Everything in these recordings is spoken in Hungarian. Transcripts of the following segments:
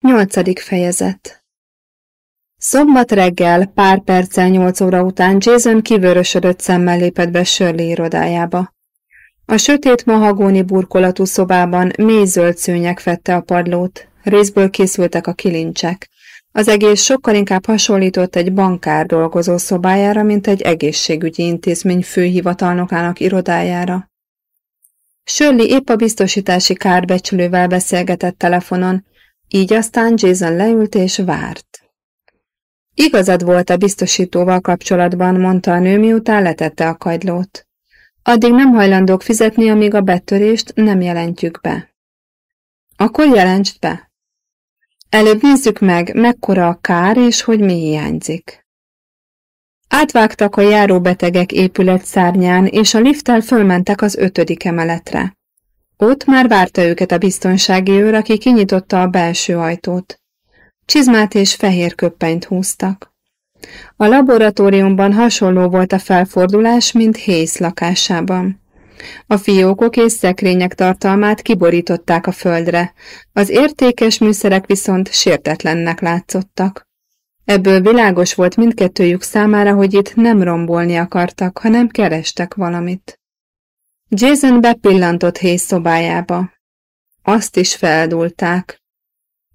Nyolcadik fejezet Szombat reggel, pár perccel nyolc óra után Jason kivörösödött szemmel lépett be Shirley irodájába. A sötét mahagóni burkolatú szobában mély zöld szőnyek fette a padlót, részből készültek a kilincsek. Az egész sokkal inkább hasonlított egy bankár dolgozó szobájára, mint egy egészségügyi intézmény főhivatalnokának irodájára. Shirley épp a biztosítási kárbecsülővel beszélgetett telefonon, így aztán Jason leült és várt. Igazad volt a biztosítóval kapcsolatban, mondta a nő, miután letette a kagylót. Addig nem hajlandók fizetni, amíg a betörést nem jelentjük be. Akkor jelentsd be. Előbb nézzük meg, mekkora a kár és hogy mi hiányzik. Átvágtak a járóbetegek épület szárnyán, és a lifttel fölmentek az ötödik emeletre. Ott már várta őket a biztonsági őr, aki kinyitotta a belső ajtót. Csizmát és fehér köppenyt húztak. A laboratóriumban hasonló volt a felfordulás, mint Hész lakásában. A fiókok és szekrények tartalmát kiborították a földre, az értékes műszerek viszont sértetlennek látszottak. Ebből világos volt mindkettőjük számára, hogy itt nem rombolni akartak, hanem kerestek valamit. Jason bepillantott Hayes szobájába. Azt is feldulták.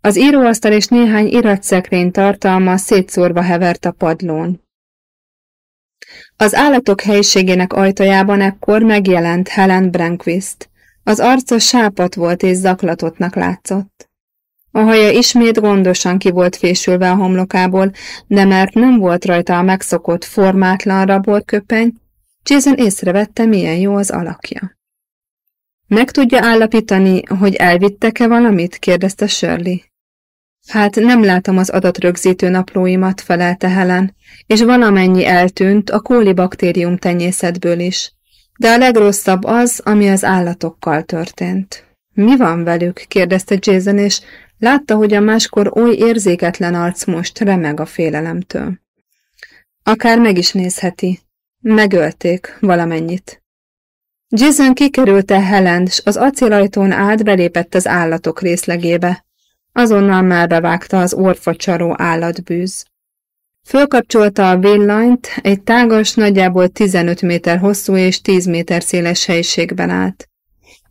Az íróasztal és néhány iratszekrény tartalma szétszórva hevert a padlón. Az állatok helyiségének ajtajában ekkor megjelent Helen Brankvist. Az arca sápat volt és zaklatottnak látszott. A haja ismét gondosan ki volt fésülve a homlokából, de mert nem volt rajta a megszokott formátlan raborköpeny, Jason észrevette, milyen jó az alakja. Meg tudja állapítani, hogy elvittek-e valamit? kérdezte Shirley. Hát nem látom az adatrögzítő naplóimat, felelte Helen, és valamennyi eltűnt a kóli baktérium tenyészetből is. De a legrosszabb az, ami az állatokkal történt. Mi van velük? kérdezte Jason, és látta, hogy a máskor oly érzéketlen arc most remeg a félelemtől. Akár meg is nézheti, Megölték valamennyit. Jason kikerülte Helen, s az acélajtón át belépett az állatok részlegébe. Azonnal már bevágta az orfacsaró állatbűz. Fölkapcsolta a villanyt, egy tágas, nagyjából 15 méter hosszú és 10 méter széles helyiségben állt.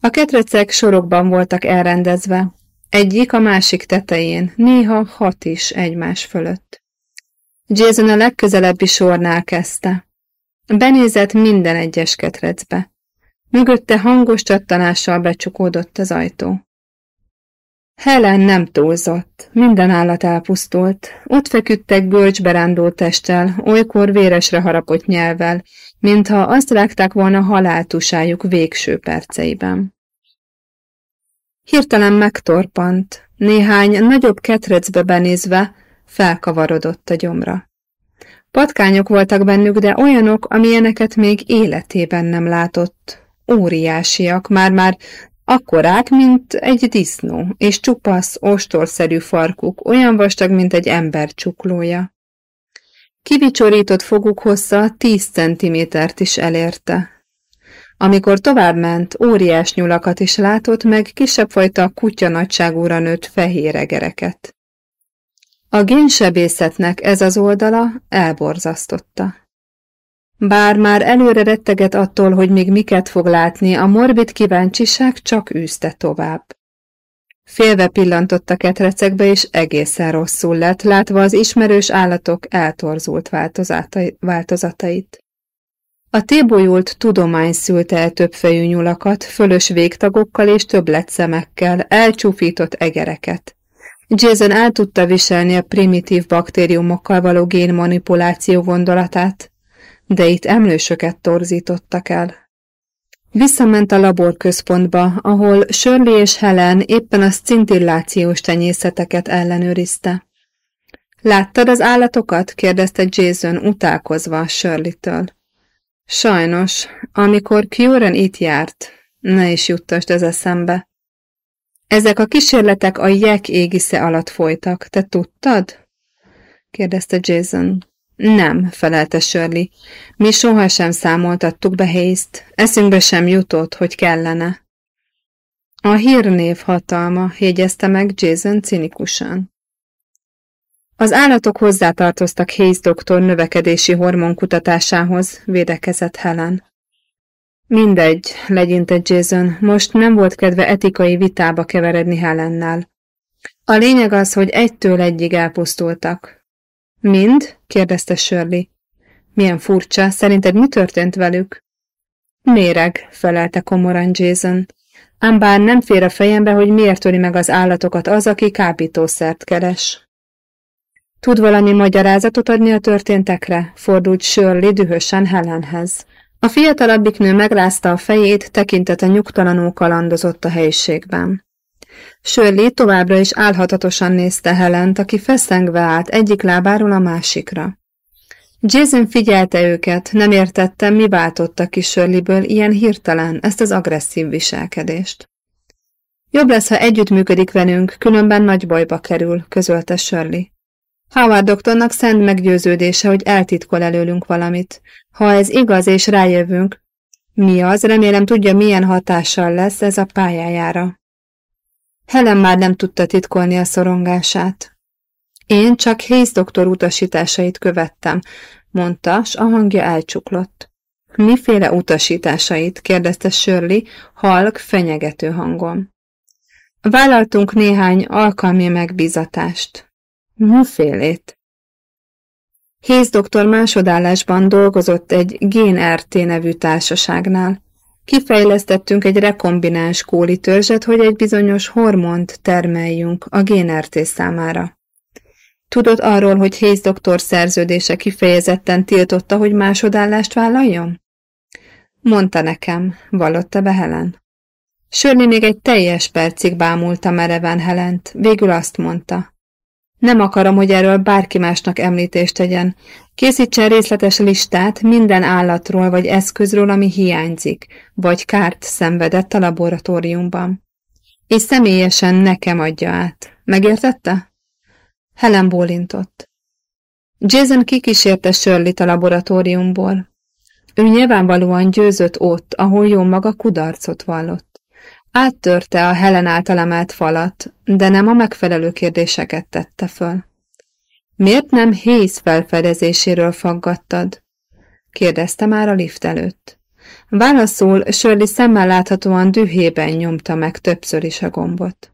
A ketrecek sorokban voltak elrendezve, egyik a másik tetején, néha hat is egymás fölött. Jason a legközelebbi sornál kezdte. Benézett minden egyes ketrecbe. Mögötte hangos csattanással becsukódott az ajtó. Helen nem túlzott, minden állat elpusztult, ott feküdtek bölcsberándó testtel, olykor véresre harapott nyelvel, mintha azt rágták volna haláltusájuk végső perceiben. Hirtelen megtorpant, néhány nagyobb ketrecbe benézve felkavarodott a gyomra. Patkányok voltak bennük, de olyanok, amilyeneket még életében nem látott. Óriásiak, már-már akkorák, mint egy disznó, és csupasz, ostorszerű farkuk, olyan vastag, mint egy ember csuklója. Kivicsorított foguk hossza tíz centimétert is elérte. Amikor továbbment, óriás nyulakat is látott, meg kisebb fajta kutya nagyságúra nőtt fehér egereket. A génsebészetnek ez az oldala elborzasztotta. Bár már előre retteget attól, hogy még miket fog látni, a morbid kíváncsiság csak űzte tovább. Félve pillantott a ketrecekbe, és egészen rosszul lett, látva az ismerős állatok eltorzult változatait. A tébolyult tudomány szülte el többfejű nyulakat, fölös végtagokkal és többletszemekkel, elcsúfított egereket. Jason el tudta viselni a primitív baktériumokkal való génmanipuláció gondolatát, de itt emlősöket torzítottak el. Visszament a laborközpontba, ahol Shirley és Helen éppen a scintillációs tenyészeteket ellenőrizte. Láttad az állatokat? kérdezte Jason utálkozva Shirley-től. Sajnos, amikor Kieran itt járt, ne is juttasd ez eszembe. Ezek a kísérletek a jek égisze alatt folytak. Te tudtad? kérdezte Jason. Nem, felelte Shirley. Mi sohasem számoltattuk be Hayes-t. Eszünkbe sem jutott, hogy kellene. A hírnév hatalma, jegyezte meg Jason cinikusan. Az állatok hozzátartoztak Hayes doktor növekedési hormon kutatásához, védekezett Helen. Mindegy, legyintett Jason, most nem volt kedve etikai vitába keveredni Helennel. A lényeg az, hogy egytől egyig elpusztultak. Mind? kérdezte Shirley. Milyen furcsa, szerinted mi történt velük? Méreg, felelte komoran Jason. Ám bár nem fér a fejembe, hogy miért töri meg az állatokat az, aki kábítószert keres. Tud valami magyarázatot adni a történtekre? Fordult Shirley dühösen Helenhez. A fiatalabbik nő megrázta a fejét, tekintete nyugtalanul kalandozott a helyiségben. Shirley továbbra is álhatatosan nézte Helent, aki feszengve állt egyik lábáról a másikra. Jason figyelte őket, nem értette, mi váltotta ki Shirleyből ilyen hirtelen ezt az agresszív viselkedést. Jobb lesz, ha együttműködik velünk, különben nagy bajba kerül, közölte Shirley. Howard doktornak szent meggyőződése, hogy eltitkol előlünk valamit. Ha ez igaz és rájövünk, mi az, remélem tudja, milyen hatással lesz ez a pályájára. Helen már nem tudta titkolni a szorongását. Én csak Hayes doktor utasításait követtem, mondta, s a hangja elcsuklott. Miféle utasításait? kérdezte Shirley, halk, fenyegető hangon. Vállaltunk néhány alkalmi megbízatást. Mifélét? Hayes doktor másodállásban dolgozott egy GNRT nevű társaságnál. Kifejlesztettünk egy rekombináns kólitörzset, hogy egy bizonyos hormont termeljünk a GNRT számára. Tudod arról, hogy Hayes doktor szerződése kifejezetten tiltotta, hogy másodállást vállaljon? Mondta nekem, vallotta be Helen. Sörni még egy teljes percig bámulta mereven Helent, végül azt mondta. Nem akarom, hogy erről bárki másnak említést tegyen. Készítsen részletes listát minden állatról vagy eszközről, ami hiányzik, vagy kárt szenvedett a laboratóriumban. És személyesen nekem adja át. Megértette? Helen bólintott. Jason kikísérte shirley a laboratóriumból. Ő nyilvánvalóan győzött ott, ahol jó maga kudarcot vallott. Áttörte a Helen által emelt falat, de nem a megfelelő kérdéseket tette föl. Miért nem Hayes felfedezéséről faggattad? kérdezte már a lift előtt. Válaszul Shirley szemmel láthatóan dühében nyomta meg többször is a gombot.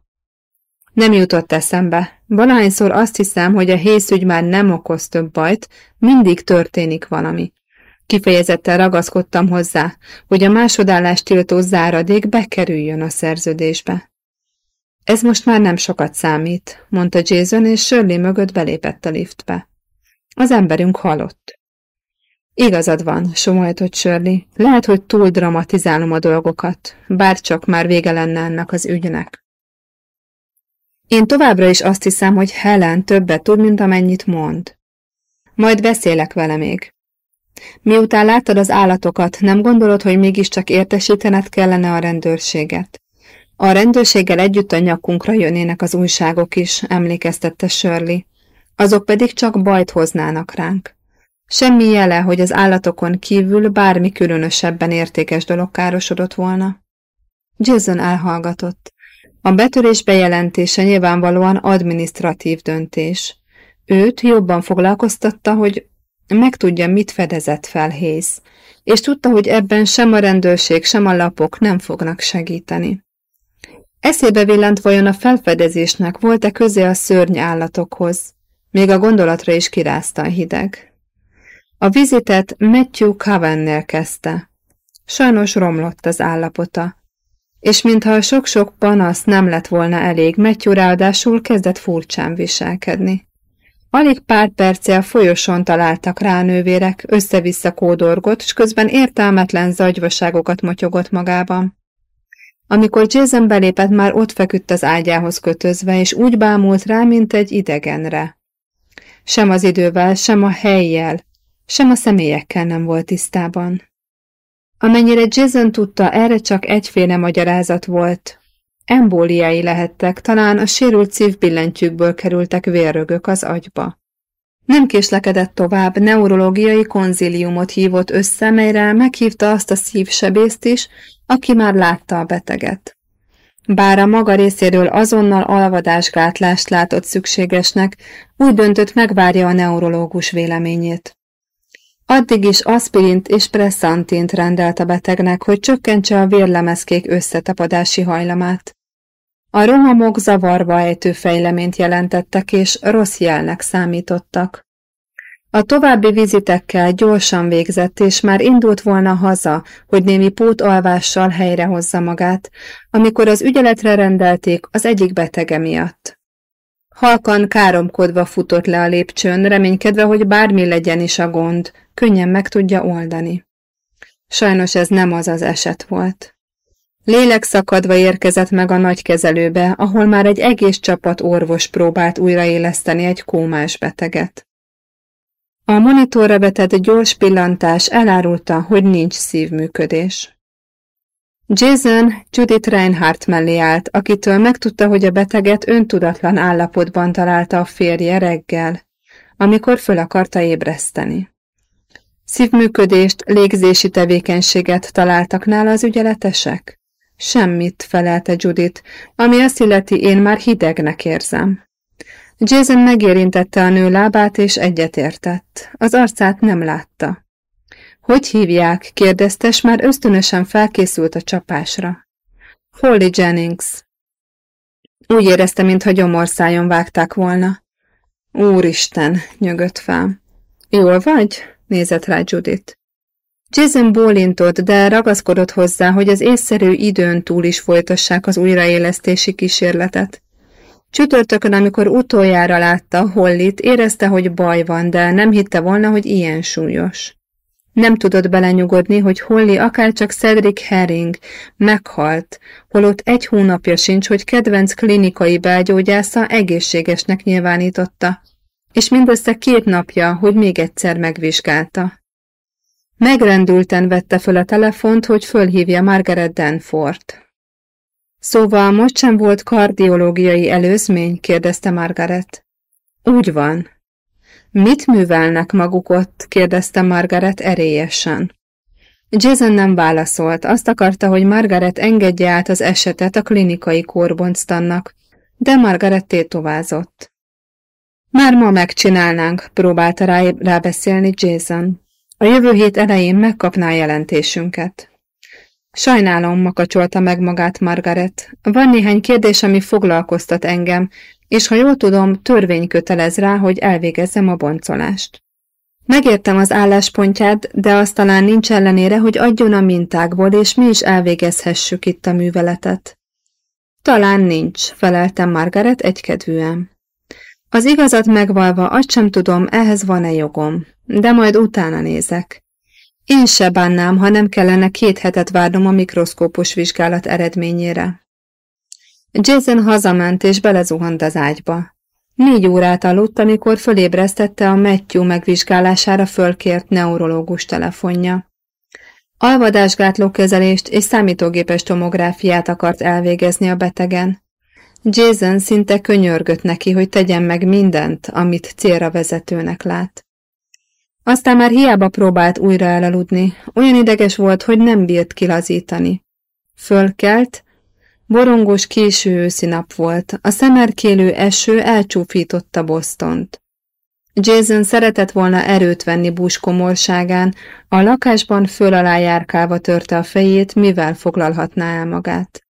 Nem jutott eszembe. Valahányszor azt hiszem, hogy a hészügy már nem okoz több bajt, mindig történik valami. Kifejezetten ragaszkodtam hozzá, hogy a másodállást tiltó záradék bekerüljön a szerződésbe. Ez most már nem sokat számít, mondta Jason, és Shirley mögött belépett a liftbe. Az emberünk halott. Igazad van, somolytott Shirley. Lehet, hogy túl dramatizálom a dolgokat, bár csak már vége lenne ennek az ügynek. Én továbbra is azt hiszem, hogy Helen többet tud, mint amennyit mond. Majd beszélek vele még. Miután láttad az állatokat, nem gondolod, hogy mégiscsak értesítened kellene a rendőrséget? A rendőrséggel együtt a nyakunkra jönnének az újságok is, emlékeztette Shirley. Azok pedig csak bajt hoznának ránk. Semmi jele, hogy az állatokon kívül bármi különösebben értékes dolog károsodott volna. Jason elhallgatott. A betörés bejelentése nyilvánvalóan administratív döntés. Őt jobban foglalkoztatta, hogy megtudja, mit fedezett fel Hész, és tudta, hogy ebben sem a rendőrség, sem a lapok nem fognak segíteni. Eszébe villant vajon a felfedezésnek volt-e közé a szörny állatokhoz, még a gondolatra is kirázta a hideg. A vizitet Matthew Covennél kezdte. Sajnos romlott az állapota, és mintha a sok-sok panasz nem lett volna elég, Matthew ráadásul kezdett furcsán viselkedni. Alig pár perce a folyosón találtak rá nővérek, össze-vissza kódorgott, és közben értelmetlen zagyvaságokat motyogott magában. Amikor Jason belépett, már ott feküdt az ágyához kötözve, és úgy bámult rá, mint egy idegenre. Sem az idővel, sem a helyjel, sem a személyekkel nem volt tisztában. Amennyire Jason tudta, erre csak egyféle magyarázat volt. Embóliái lehettek, talán a sérült szívbillentyűkből kerültek vérrögök az agyba. Nem késlekedett tovább, neurológiai konziliumot hívott össze, melyre meghívta azt a szívsebészt is, aki már látta a beteget. Bár a maga részéről azonnal alvadásgátlást látott szükségesnek, úgy döntött megvárja a neurológus véleményét. Addig is aspirint és presszantint rendelt a betegnek, hogy csökkentse a vérlemezkék összetapadási hajlamát. A rohamok zavarba ejtő fejleményt jelentettek, és rossz jelnek számítottak. A további vizitekkel gyorsan végzett, és már indult volna haza, hogy némi pótalvással helyrehozza magát, amikor az ügyeletre rendelték az egyik betege miatt. Halkan káromkodva futott le a lépcsőn, reménykedve, hogy bármi legyen is a gond, könnyen meg tudja oldani. Sajnos ez nem az az eset volt. Lélek szakadva érkezett meg a nagykezelőbe, ahol már egy egész csapat orvos próbált újraéleszteni egy kómás beteget. A monitorra vetett gyors pillantás elárulta, hogy nincs szívműködés. Jason Judith Reinhardt mellé állt, akitől megtudta, hogy a beteget öntudatlan állapotban találta a férje reggel, amikor föl akarta ébreszteni. Szívműködést, légzési tevékenységet találtak nála az ügyeletesek? Semmit, felelte Judith, ami azt illeti, én már hidegnek érzem. Jason megérintette a nő lábát, és egyetértett. Az arcát nem látta. Hogy hívják? kérdezte, s már ösztönösen felkészült a csapásra. Holly Jennings. Úgy érezte, mintha gyomorszájon vágták volna. Úristen, nyögött fel. Jól vagy? nézett rá Judith. Jason bólintott, de ragaszkodott hozzá, hogy az észszerű időn túl is folytassák az újraélesztési kísérletet. Csütörtökön, amikor utoljára látta Hollit, érezte, hogy baj van, de nem hitte volna, hogy ilyen súlyos. Nem tudott belenyugodni, hogy Holly akárcsak Cedric Herring meghalt, holott egy hónapja sincs, hogy kedvenc klinikai belgyógyásza egészségesnek nyilvánította, és mindössze két napja, hogy még egyszer megvizsgálta. Megrendülten vette föl a telefont, hogy fölhívja Margaret Danfort. Szóval most sem volt kardiológiai előzmény? kérdezte Margaret. Úgy van. Mit művelnek maguk ott? kérdezte Margaret erélyesen. Jason nem válaszolt, azt akarta, hogy Margaret engedje át az esetet a klinikai kórbonctannak, de Margaret tétovázott. Már ma megcsinálnánk, próbálta rá, rábeszélni Jason. A jövő hét elején megkapná jelentésünket. Sajnálom, makacsolta meg magát Margaret. Van néhány kérdés, ami foglalkoztat engem, és ha jól tudom, törvény kötelez rá, hogy elvégezzem a boncolást. Megértem az álláspontját, de azt talán nincs ellenére, hogy adjon a mintákból, és mi is elvégezhessük itt a műveletet. Talán nincs, feleltem Margaret egykedvűen. Az igazat megvalva, azt sem tudom, ehhez van-e jogom, de majd utána nézek. Én se bánnám, ha nem kellene két hetet várnom a mikroszkópos vizsgálat eredményére. Jason hazament és belezuhant az ágyba. Négy órát aludt, amikor fölébresztette a Matthew megvizsgálására fölkért neurológus telefonja. Alvadásgátló kezelést és számítógépes tomográfiát akart elvégezni a betegen. Jason szinte könyörgött neki, hogy tegyen meg mindent, amit célra vezetőnek lát. Aztán már hiába próbált újra elaludni, olyan ideges volt, hogy nem bírt kilazítani. Fölkelt, borongos késő őszi nap volt, a szemerkélő eső elcsúfította Bostont. Jason szeretett volna erőt venni Bush komorságán, a lakásban föl alá járkálva törte a fejét, mivel foglalhatná el magát.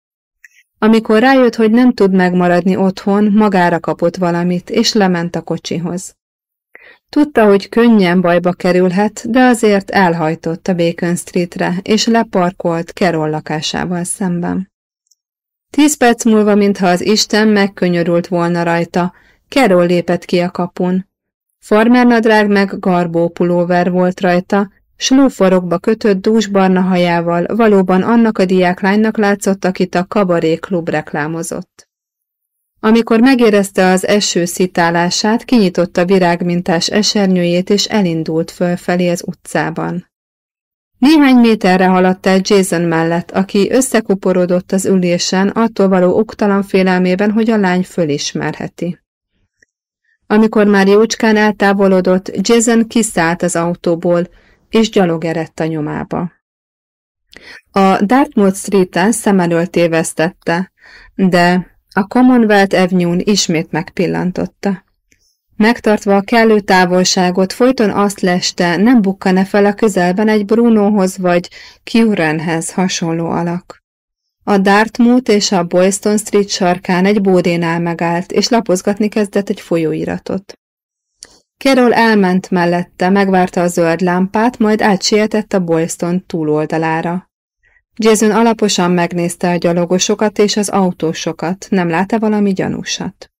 Amikor rájött, hogy nem tud megmaradni otthon, magára kapott valamit, és lement a kocsihoz. Tudta, hogy könnyen bajba kerülhet, de azért elhajtott a Bacon Streetre, és leparkolt Carol lakásával szemben. Tíz perc múlva, mintha az Isten megkönyörült volna rajta, Carol lépett ki a kapun. Farmernadrág meg garbó pulóver volt rajta, Slóforokba kötött dúsbarna hajával valóban annak a diáklánynak látszott, akit a kabaré klub reklámozott. Amikor megérezte az eső szitálását, kinyitotta virágmintás esernyőjét és elindult fölfelé az utcában. Néhány méterre haladt el Jason mellett, aki összekuporodott az ülésen, attól való oktalan félelmében, hogy a lány fölismerheti. Amikor már jócskán eltávolodott, Jason kiszállt az autóból, és gyalog erett a nyomába. A Dartmouth Street-en szem elől tévesztette, de a Commonwealth Avenue-n ismét megpillantotta. Megtartva a kellő távolságot, folyton azt leste, nem bukkane fel a közelben egy Brunohoz vagy Curranhez hasonló alak. A Dartmouth és a Boylston Street sarkán egy bódénál megállt, és lapozgatni kezdett egy folyóiratot. Carol elment mellette, megvárta a zöld lámpát, majd átsietett a Boylston túloldalára. Jason alaposan megnézte a gyalogosokat és az autósokat, nem látta valami gyanúsat.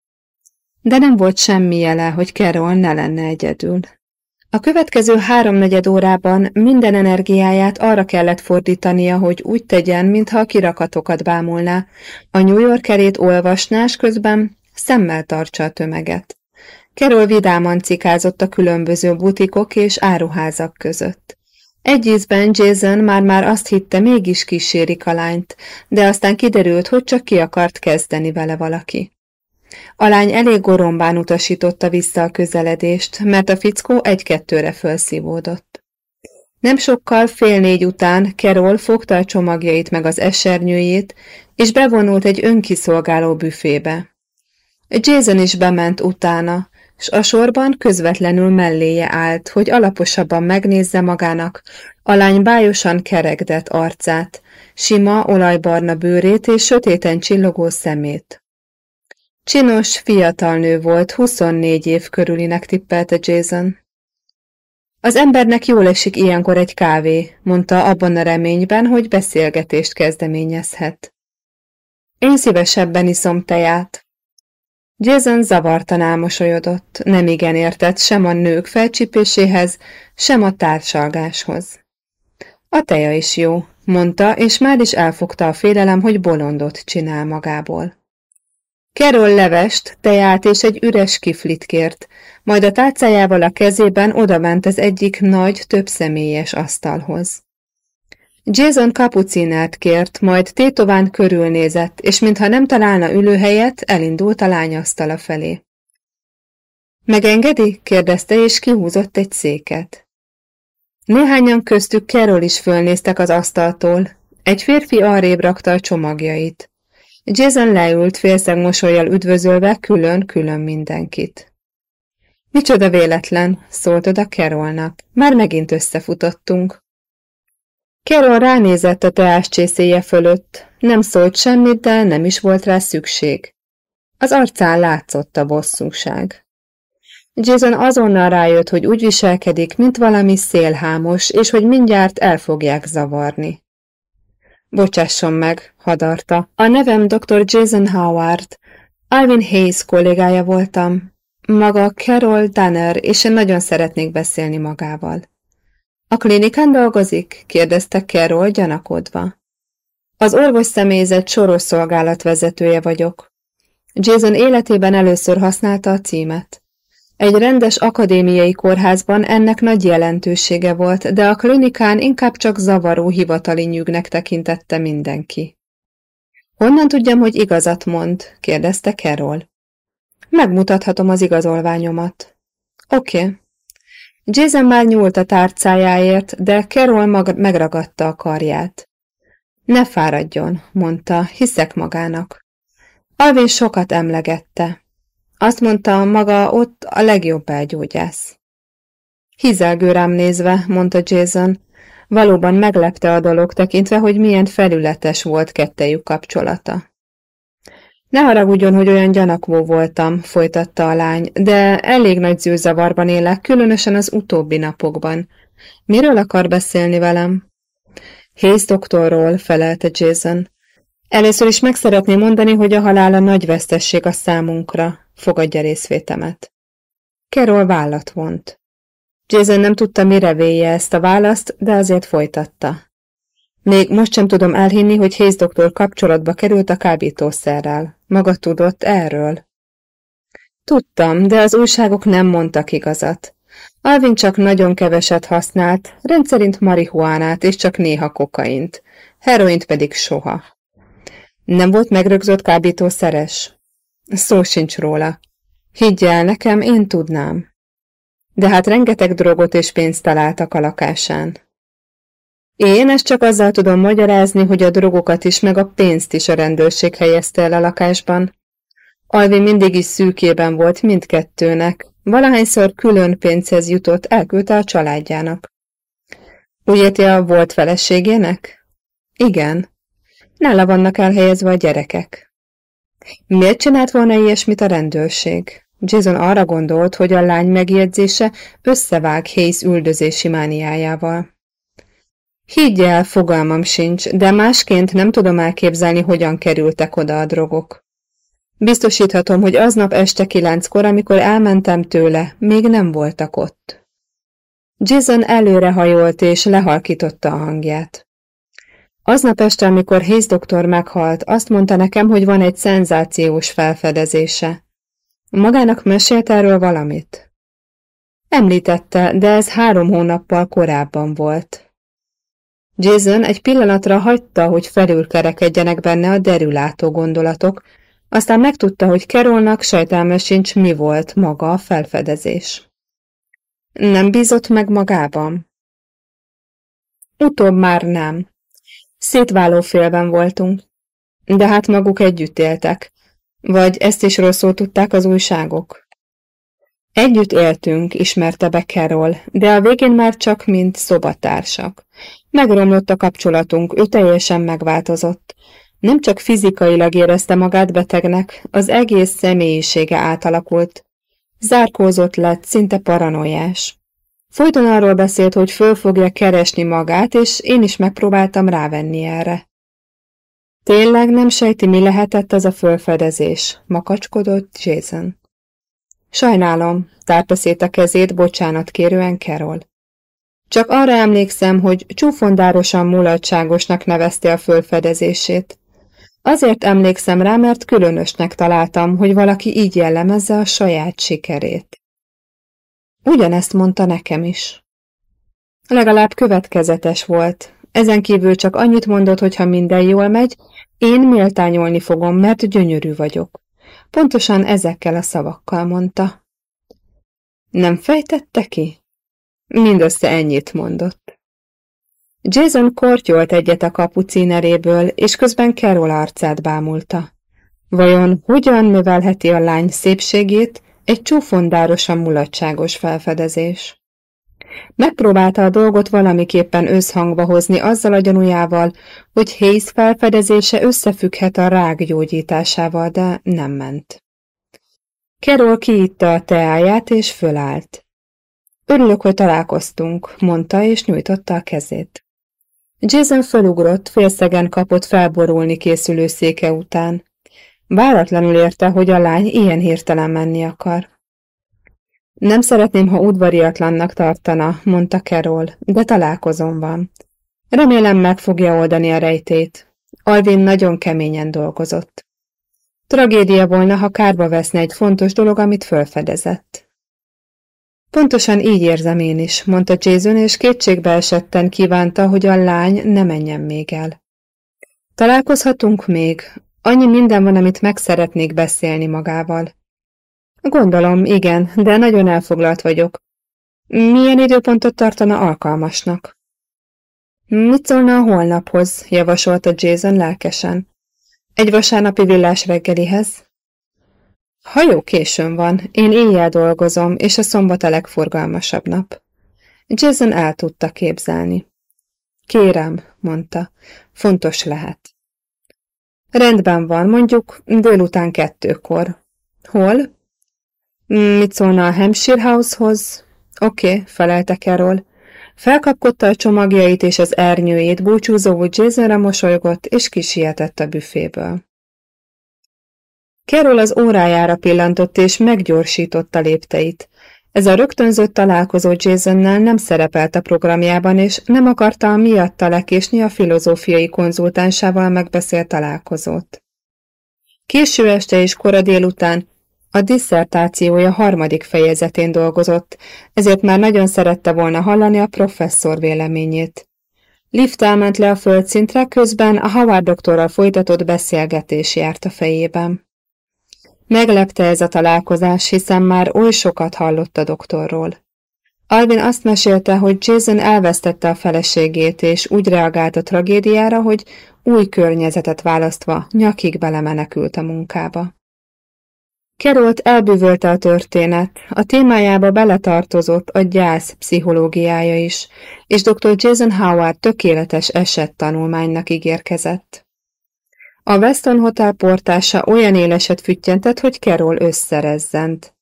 De nem volt semmi jele, hogy Carol ne lenne egyedül. A következő háromnegyed órában minden energiáját arra kellett fordítania, hogy úgy tegyen, mintha a kirakatokat bámulná, a New Yorkerét olvasnás közben szemmel tartsa a tömeget. Carol vidáman cikázott a különböző butikok és áruházak között. Egy ízben Jason már-már azt hitte, mégis kísérik a lányt, de aztán kiderült, hogy csak ki akart kezdeni vele valaki. A lány elég gorombán utasította vissza a közeledést, mert a fickó egy-kettőre felszívódott. Nem sokkal fél négy után Carol fogta a csomagjait meg az esernyőjét, és bevonult egy önkiszolgáló büfébe. Jason is bement utána, s a sorban közvetlenül melléje állt, hogy alaposabban megnézze magának a lány bájosan keregdett arcát, sima, olajbarna bőrét és sötéten csillogó szemét. Csinos, fiatal nő volt, 24 év körülinek tippelte Jason. Az embernek jól esik ilyenkor egy kávé, mondta abban a reményben, hogy beszélgetést kezdeményezhet. Én szívesebben iszom teját. Jason zavartan álmosolyodott, nem igen értett sem a nők felcsipéséhez, sem a társalgáshoz. A teja is jó, mondta, és már is elfogta a félelem, hogy bolondot csinál magából. Carol levest, teját és egy üres kiflit kért, majd a tálcájával a kezében odament az egyik nagy, több személyes asztalhoz. Jason kapucinát kért, majd tétován körülnézett, és mintha nem találna ülőhelyet, elindult a lányasztala felé. Megengedi? kérdezte, és kihúzott egy széket. Néhányan köztük Carol is fölnéztek az asztaltól. Egy férfi arrébb rakta a csomagjait. Jason leült félszeg mosolyjal üdvözölve külön-külön mindenkit. Micsoda véletlen, szólt oda Carolnak. Már megint összefutottunk. Carol ránézett a teás csészéje fölött. Nem szólt semmit, de nem is volt rá szükség. Az arcán látszott a bosszúság. Jason azonnal rájött, hogy úgy viselkedik, mint valami szélhámos, és hogy mindjárt el fogják zavarni. Bocsásson meg, hadarta. A nevem dr. Jason Howard. Alvin Hayes kollégája voltam. Maga Carol Danner, és én nagyon szeretnék beszélni magával. A klinikán dolgozik? kérdezte Carol gyanakodva. Az orvos személyzet soros szolgálat vezetője vagyok. Jason életében először használta a címet. Egy rendes akadémiai kórházban ennek nagy jelentősége volt, de a klinikán inkább csak zavaró hivatali nyűgnek tekintette mindenki. Honnan tudjam, hogy igazat mond? kérdezte Carol. Megmutathatom az igazolványomat. Oké. Okay. Jason már nyúlt a tárcájáért, de Carol mag megragadta a karját. Ne fáradjon, mondta, hiszek magának. Alvin sokat emlegette. Azt mondta, maga ott a legjobb elgyógyász. Hizelgő rám nézve, mondta Jason. Valóban meglepte a dolog tekintve, hogy milyen felületes volt kettejük kapcsolata. Ne haragudjon, hogy olyan gyanakvó voltam, folytatta a lány, de elég nagy zűrzavarban élek, különösen az utóbbi napokban. Miről akar beszélni velem? Hész doktorról, felelte Jason. Először is meg szeretném mondani, hogy a halála nagy vesztesség a számunkra. Fogadja részvétemet. Carol vállat vont. Jason nem tudta, mire véje ezt a választ, de azért folytatta. Még most sem tudom elhinni, hogy Hayes doktor kapcsolatba került a kábítószerrel. Maga tudott erről? Tudtam, de az újságok nem mondtak igazat. Alvin csak nagyon keveset használt, rendszerint marihuánát és csak néha kokaint, heroint pedig soha. Nem volt megrögzött kábítószeres? Szó sincs róla. Higgy el nekem, én tudnám. De hát rengeteg drogot és pénzt találtak a lakásán. Én ezt csak azzal tudom magyarázni, hogy a drogokat is, meg a pénzt is a rendőrség helyezte el a lakásban. Alvi mindig is szűkében volt mindkettőnek, valahányszor külön pénzhez jutott, elküldte a családjának. Úgy érti a volt feleségének? Igen. Nála vannak elhelyezve a gyerekek. Miért csinált volna ilyesmit a rendőrség? Jason arra gondolt, hogy a lány megjegyzése összevág Hayes üldözési mániájával. Higgy el, fogalmam sincs, de másként nem tudom elképzelni, hogyan kerültek oda a drogok. Biztosíthatom, hogy aznap este kilenckor, amikor elmentem tőle, még nem voltak ott. Jason előrehajolt és lehalkította a hangját. Aznap este, amikor Hayes doktor meghalt, azt mondta nekem, hogy van egy szenzációs felfedezése. Magának mesélt erről valamit? Említette, de ez három hónappal korábban volt. Jason egy pillanatra hagyta, hogy felülkerekedjenek benne a derülátó gondolatok, aztán megtudta, hogy Kerolnak sejtelme sincs, mi volt maga a felfedezés. Nem bízott meg magában? Utóbb már nem. Szétváló félben voltunk. De hát maguk együtt éltek. Vagy ezt is rosszul tudták az újságok? Együtt éltünk, ismerte be Carol, de a végén már csak mint szobatársak. Megromlott a kapcsolatunk, ő teljesen megváltozott. Nem csak fizikailag érezte magát betegnek, az egész személyisége átalakult. Zárkózott lett, szinte paranoiás. Folyton arról beszélt, hogy föl fogja keresni magát, és én is megpróbáltam rávenni erre. Tényleg nem sejti, mi lehetett az a fölfedezés, makacskodott Jason. Sajnálom, tárta szét a kezét bocsánat kérően Carol. Csak arra emlékszem, hogy csúfondárosan mulatságosnak nevezte a fölfedezését. Azért emlékszem rá, mert különösnek találtam, hogy valaki így jellemezze a saját sikerét. Ugyanezt mondta nekem is. Legalább következetes volt. Ezen kívül csak annyit mondott, hogy ha minden jól megy, én méltányolni fogom, mert gyönyörű vagyok. Pontosan ezekkel a szavakkal mondta. Nem fejtette ki? Mindössze ennyit mondott. Jason kortyolt egyet a kapucíneréből, és közben Carol arcát bámulta. Vajon hogyan növelheti a lány szépségét egy csúfondárosan mulatságos felfedezés? Megpróbálta a dolgot valamiképpen összhangba hozni azzal a gyanújával, hogy Hayes felfedezése összefügghet a rák gyógyításával, de nem ment. Carol kiitta a teáját és fölállt. Örülök, hogy találkoztunk, mondta és nyújtotta a kezét. Jason felugrott, félszegen kapott felborulni készülő széke után. Váratlanul érte, hogy a lány ilyen hirtelen menni akar. Nem szeretném, ha udvariatlannak tartana, mondta Carol, de találkozom van. Remélem meg fogja oldani a rejtét. Alvin nagyon keményen dolgozott. Tragédia volna, ha kárba veszne egy fontos dolog, amit fölfedezett. Pontosan így érzem én is, mondta Jason, és kétségbe esetten kívánta, hogy a lány ne menjen még el. Találkozhatunk még? Annyi minden van, amit meg szeretnék beszélni magával. Gondolom, igen, de nagyon elfoglalt vagyok. Milyen időpontot tartana alkalmasnak? Mit szólna a holnaphoz, javasolta Jason lelkesen. Egy vasárnapi villás reggelihez? Ha jó későn van, én éjjel dolgozom, és a szombat a legforgalmasabb nap. Jason el tudta képzelni. Kérem, mondta, fontos lehet. Rendben van, mondjuk délután kettőkor. Hol? Mit szólna a Hampshire House-hoz? Oké, okay, felelte Carol. Felkapkodta a csomagjait és az ernyőjét, búcsúzó Jasonra mosolygott, és kisietett a büféből. Carol az órájára pillantott, és meggyorsította lépteit. Ez a rögtönzött találkozó Jasonnel nem szerepelt a programjában, és nem akarta miatta lekésni a filozófiai konzultánsával megbeszélt találkozót. Késő este és kora délután a disszertációja harmadik fejezetén dolgozott, ezért már nagyon szerette volna hallani a professzor véleményét. Lift elment le a földszintre, közben a Howard doktorral folytatott beszélgetés járt a fejében. Meglepte ez a találkozás, hiszen már oly sokat hallott a doktorról. Alvin azt mesélte, hogy Jason elvesztette a feleségét, és úgy reagált a tragédiára, hogy új környezetet választva nyakig belemenekült a munkába. Kerolt elbűvölte a történet, a témájába beletartozott a gyász pszichológiája is, és dr. Jason Howard tökéletes esettanulmánynak ígérkezett. A Weston Hotel portása olyan éleset füttyentett, hogy Carol összerezzent.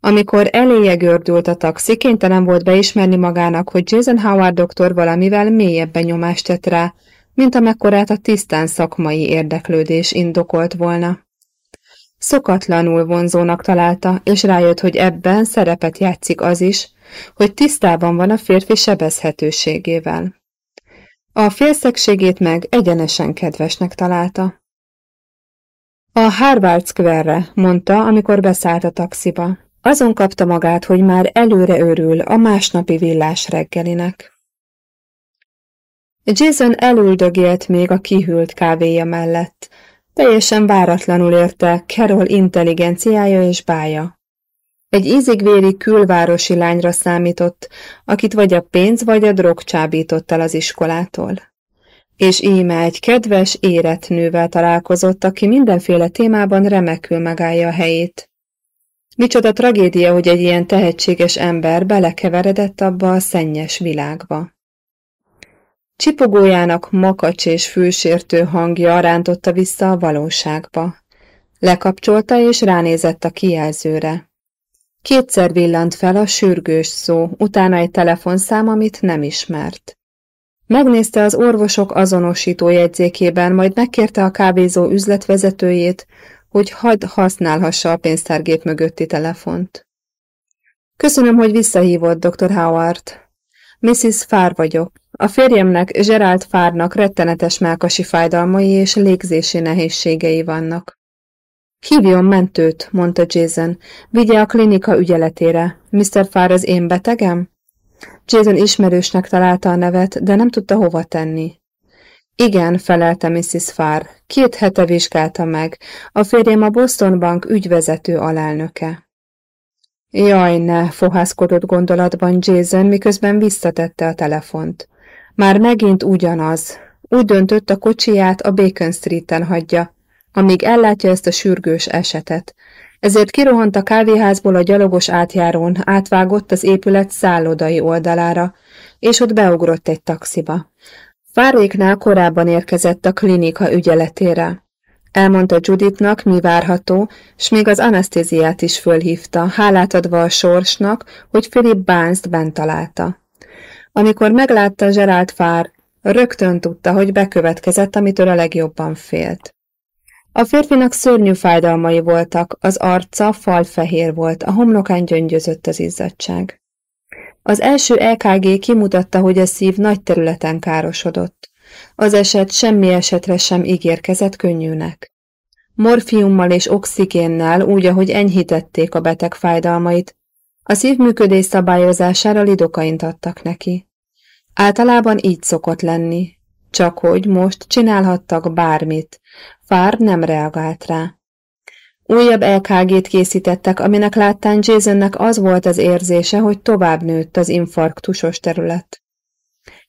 Amikor eléje gördült a taxi, kénytelen volt beismerni magának, hogy Jason Howard doktor valamivel mélyebben nyomást tett rá, mint amekkorát a tisztán szakmai érdeklődés indokolt volna. Szokatlanul vonzónak találta, és rájött, hogy ebben szerepet játszik az is, hogy tisztában van a férfi sebezhetőségével. A félszegségét meg egyenesen kedvesnek találta. A Harvard Square-re, mondta, amikor beszállt a taxiba. Azon kapta magát, hogy már előre örül a másnapi villás reggelinek. Jason elüldögélt még a kihűlt kávéja mellett. Teljesen váratlanul érte Carol intelligenciája és bája. Egy ízigvéri külvárosi lányra számított, akit vagy a pénz, vagy a drog csábított el az iskolától. És íme egy kedves, érett nővel találkozott, aki mindenféle témában remekül megállja a helyét. Micsoda tragédia, hogy egy ilyen tehetséges ember belekeveredett abba a szennyes világba. Csipogójának makacs és fülsértő hangja rántotta vissza a valóságba. Lekapcsolta és ránézett a kijelzőre. Kétszer villant fel a sürgős szó, utána egy telefonszám, amit nem ismert. Megnézte az orvosok azonosító jegyzékében, majd megkérte a kávézó üzletvezetőjét, hogy hadd használhassa a pénztárgép mögötti telefont. Köszönöm, hogy visszahívott, dr. Howard. Mrs. Fár vagyok. A férjemnek, Gerald Fárnak rettenetes melkasi fájdalmai és légzési nehézségei vannak. Hívjon mentőt, mondta Jason. Vigye a klinika ügyeletére. Mr. Fár az én betegem? Jason ismerősnek találta a nevet, de nem tudta hova tenni. Igen, felelte Mrs. Farr. Két hete vizsgálta meg. A férjem a Boston Bank ügyvezető alelnöke. Jaj, ne, fohászkodott gondolatban Jason, miközben visszatette a telefont. Már megint ugyanaz. Úgy döntött a kocsiját a Bacon Street-en hagyja, amíg ellátja ezt a sürgős esetet. Ezért kirohant a kávéházból a gyalogos átjárón, átvágott az épület szállodai oldalára, és ott beugrott egy taxiba. Fáréknál korábban érkezett a klinika ügyeletére. Elmondta Judithnak, mi várható, s még az anesztéziát is fölhívta, hálát adva a sorsnak, hogy Philip Barnes-t bent találta. Amikor meglátta Gerald Fár, rögtön tudta, hogy bekövetkezett, amitől a legjobban félt. A férfinak szörnyű fájdalmai voltak, az arca falfehér volt, a homlokán gyöngyözött az izzadság. Az első EKG kimutatta, hogy a szív nagy területen károsodott. Az eset semmi esetre sem ígérkezett könnyűnek. Morfiummal és oxigénnel, úgy, ahogy enyhítették a beteg fájdalmait, a szívműködés szabályozására lidokaint adtak neki. Általában így szokott lenni, csak hogy most csinálhattak bármit, Fár nem reagált rá. Újabb LKG-t készítettek, aminek láttán Jasonnek az volt az érzése, hogy tovább nőtt az infarktusos terület.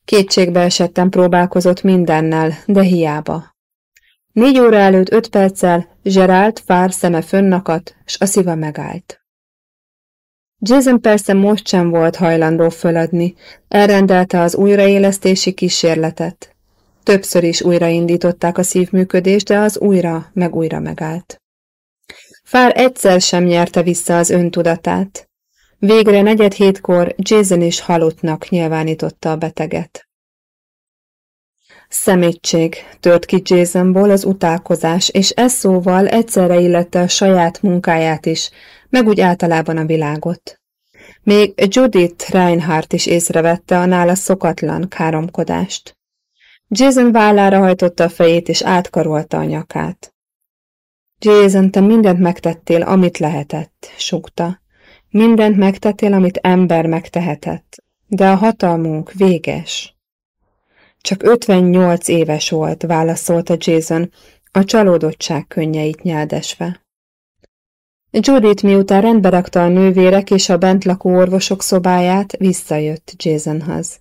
Kétségbe esetten próbálkozott mindennel, de hiába. Négy óra előtt öt perccel Gerald fár szeme fönnakadt, s a szíva megállt. Jason persze most sem volt hajlandó föladni, elrendelte az újraélesztési kísérletet. Többször is újraindították a szívműködést, de az újra meg újra megállt. Fár egyszer sem nyerte vissza az öntudatát. Végre negyed hétkor Jason is halottnak nyilvánította a beteget. Szemétség tört ki Jasonból az utálkozás, és ez szóval egyszerre illette a saját munkáját is, meg úgy általában a világot. Még Judith Reinhardt is észrevette a nála szokatlan káromkodást. Jason vállára hajtotta a fejét, és átkarolta a nyakát. Jason, te mindent megtettél, amit lehetett, sukta. Mindent megtettél, amit ember megtehetett. De a hatalmunk véges. Csak 58 éves volt, válaszolta Jason, a csalódottság könnyeit nyádesve. Judith miután rendbe rakta a nővérek és a bent lakó orvosok szobáját, visszajött Jasonhoz.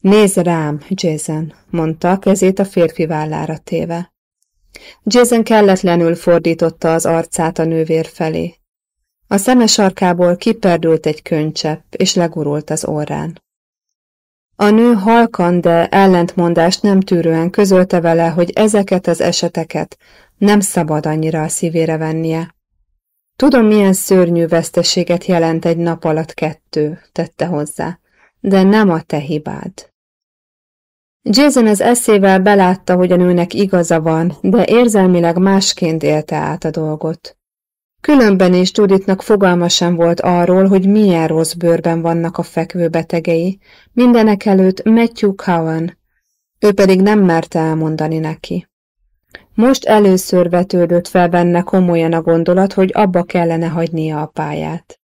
Nézz rám, Jason, mondta, kezét a férfi vállára téve. Jason kelletlenül fordította az arcát a nővér felé. A szeme sarkából kiperdült egy könycsepp, és legurult az orrán. A nő halkan, de ellentmondást nem tűrően közölte vele, hogy ezeket az eseteket nem szabad annyira a szívére vennie. Tudom, milyen szörnyű veszteséget jelent egy nap alatt kettő, tette hozzá, de nem a te hibád. Jason az eszével belátta, hogy a nőnek igaza van, de érzelmileg másként élte át a dolgot. Különben is Judithnak fogalma sem volt arról, hogy milyen rossz bőrben vannak a fekvő betegei, mindenek előtt Matthew Cowan, ő pedig nem merte elmondani neki. Most először vetődött fel benne komolyan a gondolat, hogy abba kellene hagynia a pályát.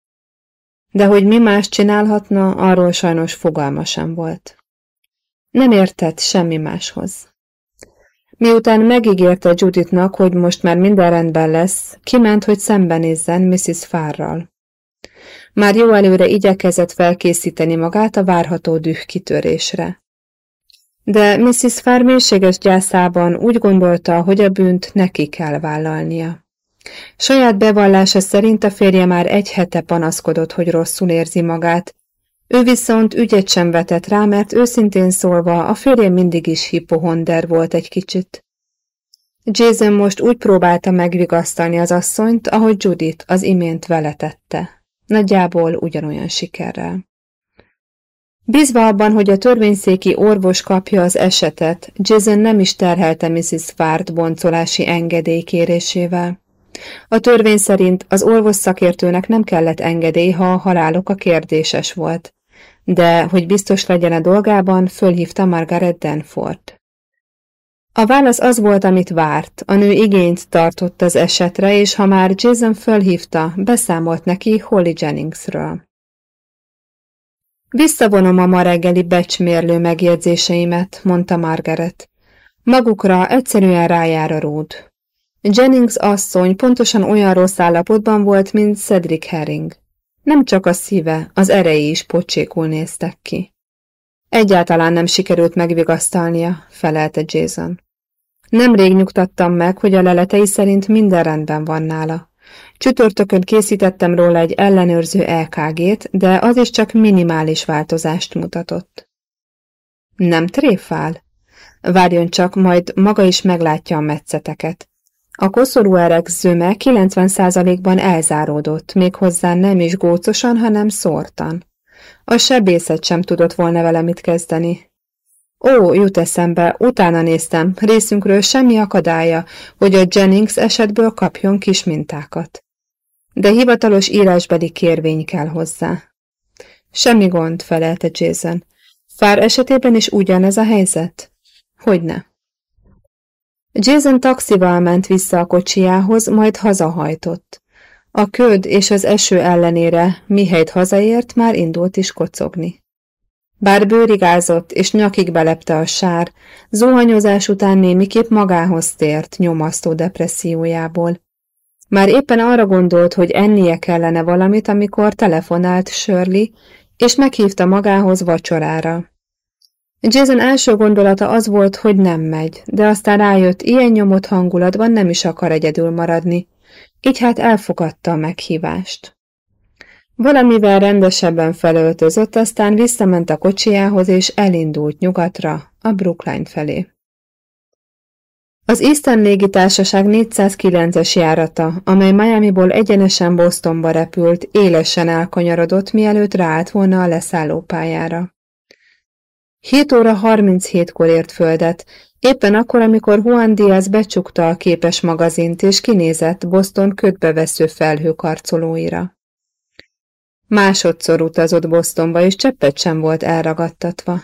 De hogy mi más csinálhatna, arról sajnos fogalma sem volt. Nem értett semmi máshoz. Miután megígérte Judithnak, hogy most már minden rendben lesz, kiment, hogy szembenézzen Mrs. Farral. Már jó előre igyekezett felkészíteni magát a várható düh kitörésre. De Mrs. Farr mélységes gyászában úgy gondolta, hogy a bűnt neki kell vállalnia. Saját bevallása szerint a férje már egy hete panaszkodott, hogy rosszul érzi magát, ő viszont ügyet sem vetett rá, mert őszintén szólva a férje mindig is hipohonder volt egy kicsit. Jason most úgy próbálta megvigasztalni az asszonyt, ahogy Judith az imént vele tette. Nagyjából ugyanolyan sikerrel. Bízva abban, hogy a törvényszéki orvos kapja az esetet, Jason nem is terhelte Mrs. Fart boncolási engedély kérésével. A törvény szerint az orvos szakértőnek nem kellett engedély, ha a halálok a kérdéses volt, de hogy biztos legyen a dolgában, fölhívta Margaret Danford. A válasz az volt, amit várt. A nő igényt tartott az esetre, és ha már Jason fölhívta, beszámolt neki Holly Jenningsről. Visszavonom a ma reggeli becsmérlő megjegyzéseimet, mondta Margaret. Magukra egyszerűen rájár a ród. Jennings asszony pontosan olyan rossz állapotban volt, mint Cedric Herring. Nem csak a szíve, az erei is pocsékul néztek ki. Egyáltalán nem sikerült megvigasztalnia, felelte Jason. Nemrég nyugtattam meg, hogy a leletei szerint minden rendben van nála. Csütörtökön készítettem róla egy ellenőrző LKG-t, de az is csak minimális változást mutatott. Nem tréfál? Várjon csak, majd maga is meglátja a metszeteket. A koszorú erek zöme 90%-ban elzáródott, méghozzá nem is gócosan, hanem szórtan. A sebészet sem tudott volna vele mit kezdeni. Ó, jut eszembe, utána néztem, részünkről semmi akadálya, hogy a Jennings esetből kapjon kis mintákat. De hivatalos írásbeli kérvény kell hozzá. Semmi gond, felelte Jason. Fár esetében is ugyanez a helyzet? Hogyne. Jason taxival ment vissza a kocsiához, majd hazahajtott. A köd és az eső ellenére, mihelyt hazaért, már indult is kocogni. Bár bőrigázott és nyakig belepte a sár, zuhanyozás után némiképp magához tért nyomasztó depressziójából. Már éppen arra gondolt, hogy ennie kellene valamit, amikor telefonált Shirley, és meghívta magához vacsorára. Jason első gondolata az volt, hogy nem megy, de aztán rájött, ilyen nyomott hangulatban nem is akar egyedül maradni, így hát elfogadta a meghívást. Valamivel rendesebben felöltözött, aztán visszament a kocsiához, és elindult nyugatra, a Brookline felé. Az Eastern légitársaság 409-es járata, amely Miamiból egyenesen Bostonba repült, élesen elkanyarodott, mielőtt ráállt volna a leszállópályára. 7 óra 37-kor ért földet, éppen akkor, amikor Juan Diaz becsukta a képes magazint és kinézett Boston ködbevesző felhőkarcolóira. Másodszor utazott Bostonba, és cseppet sem volt elragadtatva.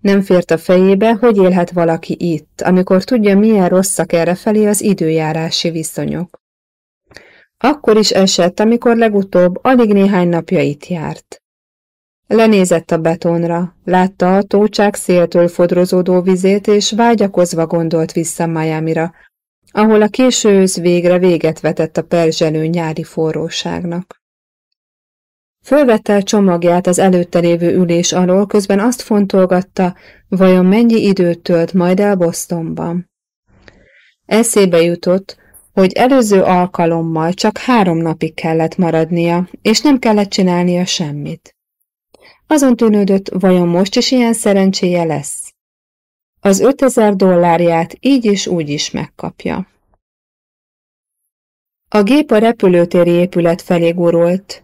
Nem fért a fejébe, hogy élhet valaki itt, amikor tudja, milyen rosszak errefelé az időjárási viszonyok. Akkor is esett, amikor legutóbb alig néhány napja itt járt. Lenézett a betonra, látta a tócsák széltől fodrozódó vizét, és vágyakozva gondolt vissza Miami-ra, ahol a késő ősz végre véget vetett a perzselő nyári forróságnak. Fölvette a csomagját az előtte lévő ülés alól, közben azt fontolgatta, vajon mennyi időt tölt majd el Bostonban. Eszébe jutott, hogy előző alkalommal csak három napig kellett maradnia, és nem kellett csinálnia semmit. Azon tűnődött, vajon most is ilyen szerencséje lesz. Az 5000 dollárját így is úgy is megkapja. A gép a repülőtéri épület felé gurult.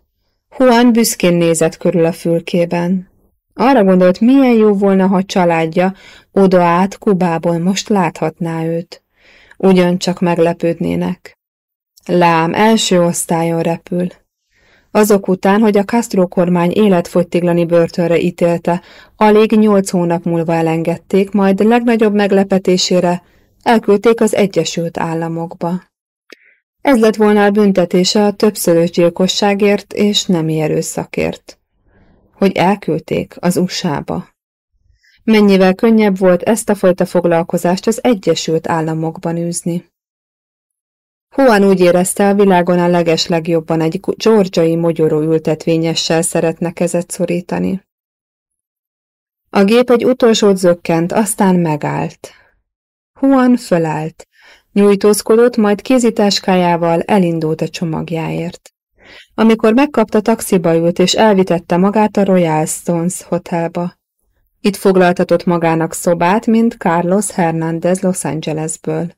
Juan büszkén nézett körül a fülkében. Arra gondolt, milyen jó volna, ha családja oda át Kubából most láthatná őt. Ugyancsak meglepődnének. Lám, első osztályon repül. Azok után, hogy a Castro kormány életfogytiglani börtönre ítélte, alig nyolc hónap múlva elengedték, majd legnagyobb meglepetésére elküldték az Egyesült Államokba. Ez lett volna a büntetése a többszörös gyilkosságért és nemi erőszakért. Hogy elküldték az USA-ba. Mennyivel könnyebb volt ezt a fajta foglalkozást az Egyesült Államokban űzni. Juan úgy érezte, a világon a legeslegjobban egy georgiai mogyoró ültetvényessel szeretne kezet szorítani. A gép egy utolsót zökkent, aztán megállt. Juan fölállt, nyújtózkodott, majd kézitáskájával elindult a csomagjáért. Amikor megkapta, taxiba ült és elvitette magát a Royal Stones hotelba. Itt foglaltatott magának szobát, mint Carlos Hernández Los Angelesből.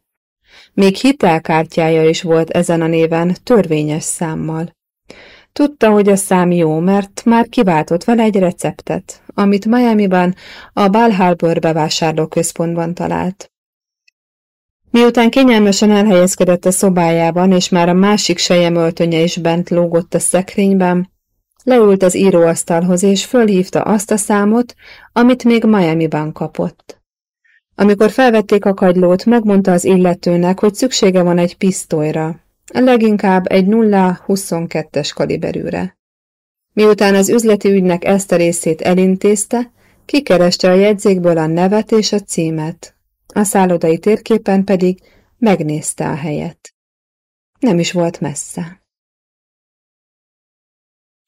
Még hitelkártyája is volt ezen a néven, törvényes számmal. Tudta, hogy a szám jó, mert már kiváltott vele egy receptet, amit Miami-ban a Balhalbor bevásárlóközpontban talált. Miután kényelmesen elhelyezkedett a szobájában, és már a másik sejemöltönye is bent lógott a szekrényben, leült az íróasztalhoz, és fölhívta azt a számot, amit még Miami-ban kapott. Amikor felvették a kagylót, megmondta az illetőnek, hogy szüksége van egy pisztolyra, leginkább egy 0-22-es kaliberűre. Miután az üzleti ügynek ezt a részét elintézte, kikereste a jegyzékből a nevet és a címet, a szállodai térképen pedig megnézte a helyet. Nem is volt messze.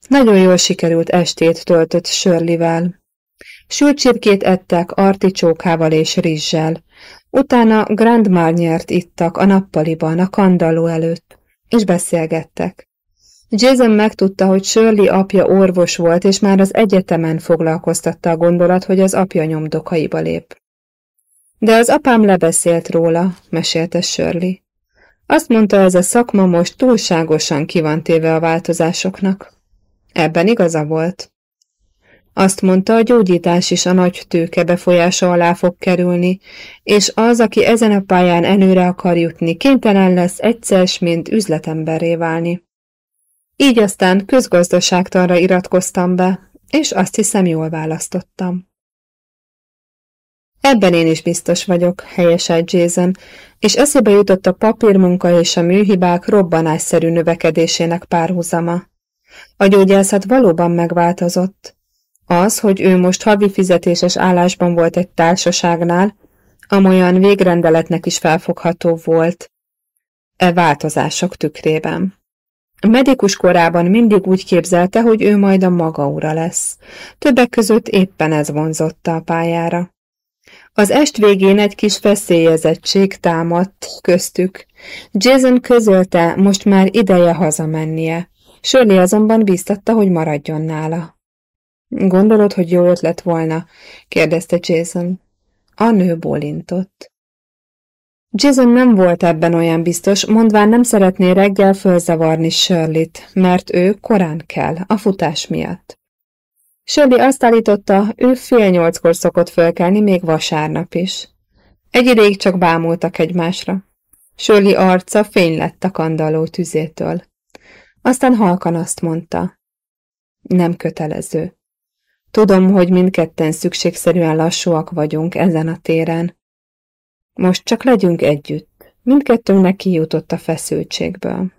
Nagyon jól sikerült estét töltött Sörlivel. Sült csirkét ettek articsókával és rizssel. Utána Grand Marniert ittak a nappaliban, a kandalló előtt, és beszélgettek. Jason megtudta, hogy Shirley apja orvos volt, és már az egyetemen foglalkoztatta a gondolat, hogy az apja nyomdokaiba lép. De az apám lebeszélt róla, mesélte Shirley. Azt mondta, ez a szakma most túlságosan ki a változásoknak. Ebben igaza volt. Azt mondta, a gyógyítás is a nagy tőke befolyása alá fog kerülni, és az, aki ezen a pályán előre akar jutni, kénytelen lesz egyszer, mint üzletemberré válni. Így aztán közgazdaságtanra iratkoztam be, és azt hiszem jól választottam. Ebben én is biztos vagyok, helyeselt Jason, és eszébe jutott a papírmunka és a műhibák robbanásszerű növekedésének párhuzama. A gyógyászat valóban megváltozott. Az, hogy ő most havi fizetéses állásban volt egy társaságnál, amolyan végrendeletnek is felfogható volt. E változások tükrében. A medikus korában mindig úgy képzelte, hogy ő majd a maga ura lesz. Többek között éppen ez vonzotta a pályára. Az est végén egy kis feszélyezettség támadt köztük. Jason közölte, most már ideje hazamennie. Shirley azonban bíztatta, hogy maradjon nála. Gondolod, hogy jó ötlet volna? kérdezte Jason. A nő bólintott. Jason nem volt ebben olyan biztos, mondván nem szeretné reggel fölzavarni Shirley-t, mert ő korán kell, a futás miatt. Shirley azt állította, ő fél nyolckor szokott fölkelni, még vasárnap is. Egy ideig csak bámultak egymásra. Shirley arca fény lett a kandalló tüzétől. Aztán halkan azt mondta. Nem kötelező. Tudom, hogy mindketten szükségszerűen lassúak vagyunk ezen a téren. Most csak legyünk együtt. Mindkettőnknek kijutott a feszültségből.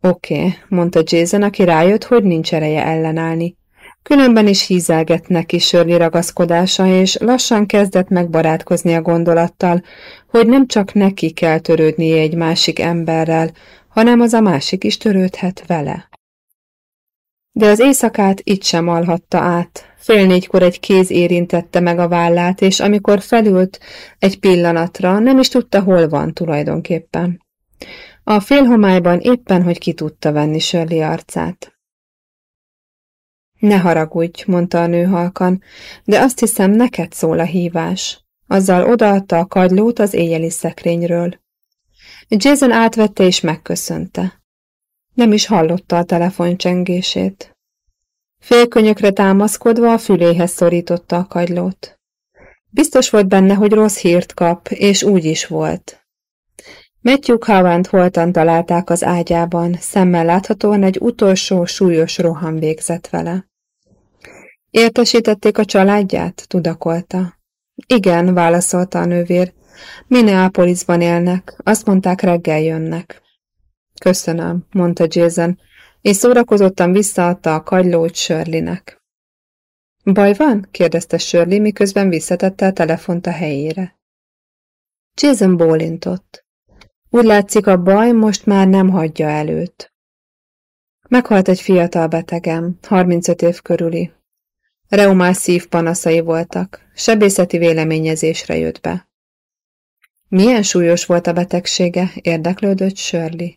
Oké, okay, mondta Jason, aki rájött, hogy nincs ereje ellenállni. Különben is hízelgett neki Sörli ragaszkodása, és lassan kezdett megbarátkozni a gondolattal, hogy nem csak neki kell törődnie egy másik emberrel, hanem az a másik is törődhet vele. De az éjszakát itt sem alhatta át. Fél négykor egy kéz érintette meg a vállát, és amikor felült egy pillanatra, nem is tudta, hol van tulajdonképpen. A félhomályban éppen, hogy ki tudta venni Shirley arcát. Ne haragudj, mondta a nő halkan, de azt hiszem, neked szól a hívás. Azzal odaadta a kagylót az éjjeli szekrényről. Jason átvette és megköszönte. Nem is hallotta a telefon csengését. Félkönyökre támaszkodva a füléhez szorította a kagylót. Biztos volt benne, hogy rossz hírt kap, és úgy is volt. Matthew Covant holtan találták az ágyában, szemmel láthatóan egy utolsó súlyos roham végzett vele. Értesítették a családját? tudakolta. Igen, válaszolta a nővér. Minneapolisban élnek, azt mondták reggel jönnek. Köszönöm, mondta Jason, és szórakozottan visszaadta a kagylót Shirleynek. Baj van? kérdezte Shirley, miközben visszatette a telefont a helyére. Jason bólintott. Úgy látszik, a baj most már nem hagyja előtt. Meghalt egy fiatal betegem, 35 év körüli. Reumás szívpanaszai voltak, sebészeti véleményezésre jött be. Milyen súlyos volt a betegsége, érdeklődött Shirley.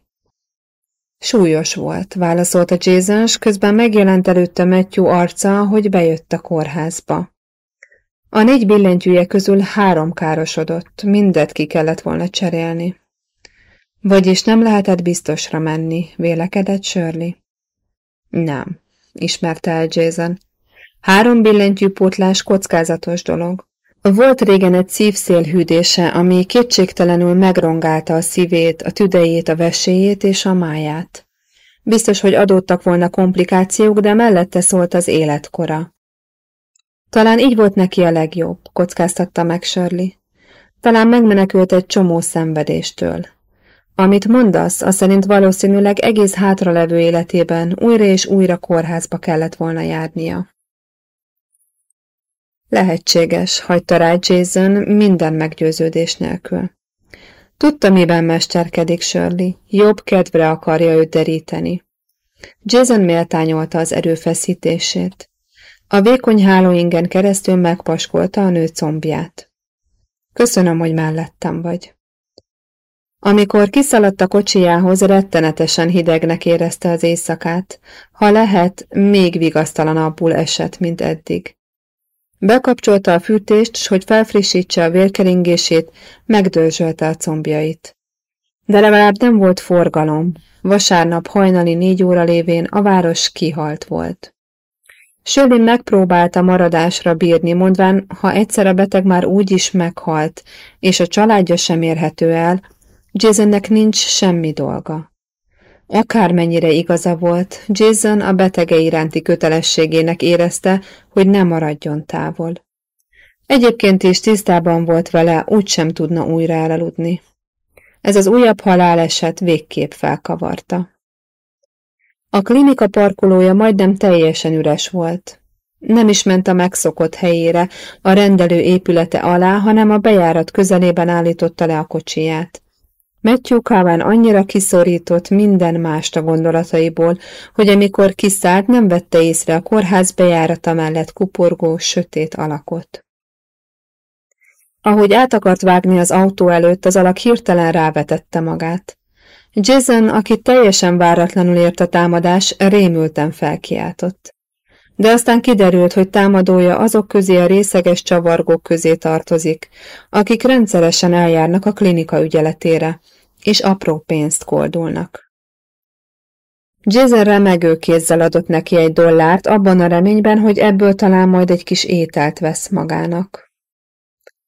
Súlyos volt, válaszolta Jason, s közben megjelent előtte Matthew arca, hogy bejött a kórházba. A négy billentyűje közül három károsodott, mindet ki kellett volna cserélni. Vagyis nem lehetett biztosra menni, vélekedett Shirley. Nem, ismerte el Jason. Három billentyűpótlás kockázatos dolog. Volt régen egy szívszélhűdése, ami kétségtelenül megrongálta a szívét, a tüdejét, a veséjét és a máját. Biztos, hogy adódtak volna komplikációk, de mellette szólt az életkora. Talán így volt neki a legjobb, kockáztatta meg Shirley. Talán megmenekült egy csomó szenvedéstől. Amit mondasz, az szerint valószínűleg egész hátralevő életében újra és újra kórházba kellett volna járnia. Lehetséges, hagyta rá Jason minden meggyőződés nélkül. Tudta, miben mesterkedik Shirley, jobb kedvre akarja őt deríteni. Jason méltányolta az erőfeszítését. A vékony hálóingen keresztül megpaskolta a nő combját. Köszönöm, hogy mellettem vagy. Amikor kiszaladt a kocsijához, rettenetesen hidegnek érezte az éjszakát, ha lehet, még vigasztalanabbul esett, mint eddig. Bekapcsolta a fűtést, s hogy felfrissítse a vérkeringését, megdörzsölte a combjait. De legalább nem volt forgalom. Vasárnap hajnali négy óra lévén a város kihalt volt. Sölin megpróbálta maradásra bírni, mondván, ha egyszer a beteg már úgy is meghalt, és a családja sem érhető el, Jasonnek nincs semmi dolga. Akármennyire igaza volt, Jason a betege iránti kötelességének érezte, hogy ne maradjon távol. Egyébként is tisztában volt vele, úgysem tudna újra elaludni. Ez az újabb haláleset végképp felkavarta. A klinika parkolója majdnem teljesen üres volt. Nem is ment a megszokott helyére, a rendelő épülete alá, hanem a bejárat közelében állította le a kocsiját. Matthew Káván annyira kiszorított minden mást a gondolataiból, hogy amikor kiszállt, nem vette észre a kórház bejárata mellett kuporgó, sötét alakot. Ahogy át akart vágni az autó előtt, az alak hirtelen rávetette magát. Jason, aki teljesen váratlanul ért a támadás, rémülten felkiáltott. De aztán kiderült, hogy támadója azok közé a részeges csavargók közé tartozik, akik rendszeresen eljárnak a klinika ügyeletére, és apró pénzt koldulnak. Jason remegő kézzel adott neki egy dollárt, abban a reményben, hogy ebből talán majd egy kis ételt vesz magának.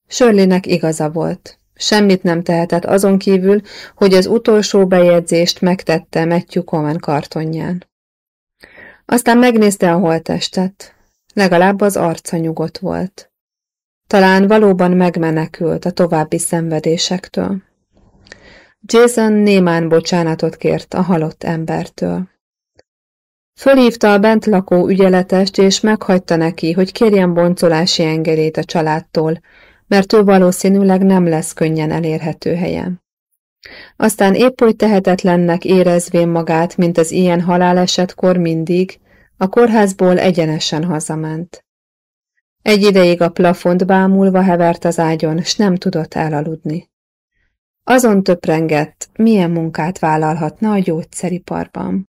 Sörlinek igaza volt. Semmit nem tehetett azon kívül, hogy az utolsó bejegyzést megtette Matthew Coman kartonján. Aztán megnézte a holtestet. Legalább az arca nyugodt volt. Talán valóban megmenekült a további szenvedésektől. Jason némán bocsánatot kért a halott embertől. Fölhívta a bent lakó ügyeletest, és meghagyta neki, hogy kérjen boncolási engedélyt a családtól, mert ő valószínűleg nem lesz könnyen elérhető helyen. Aztán épp oly tehetetlennek érezvén magát, mint az ilyen halálesetkor mindig, a kórházból egyenesen hazament. Egy ideig a plafont bámulva hevert az ágyon, s nem tudott elaludni. Azon töprengett, milyen munkát vállalhatna a gyógyszeriparban.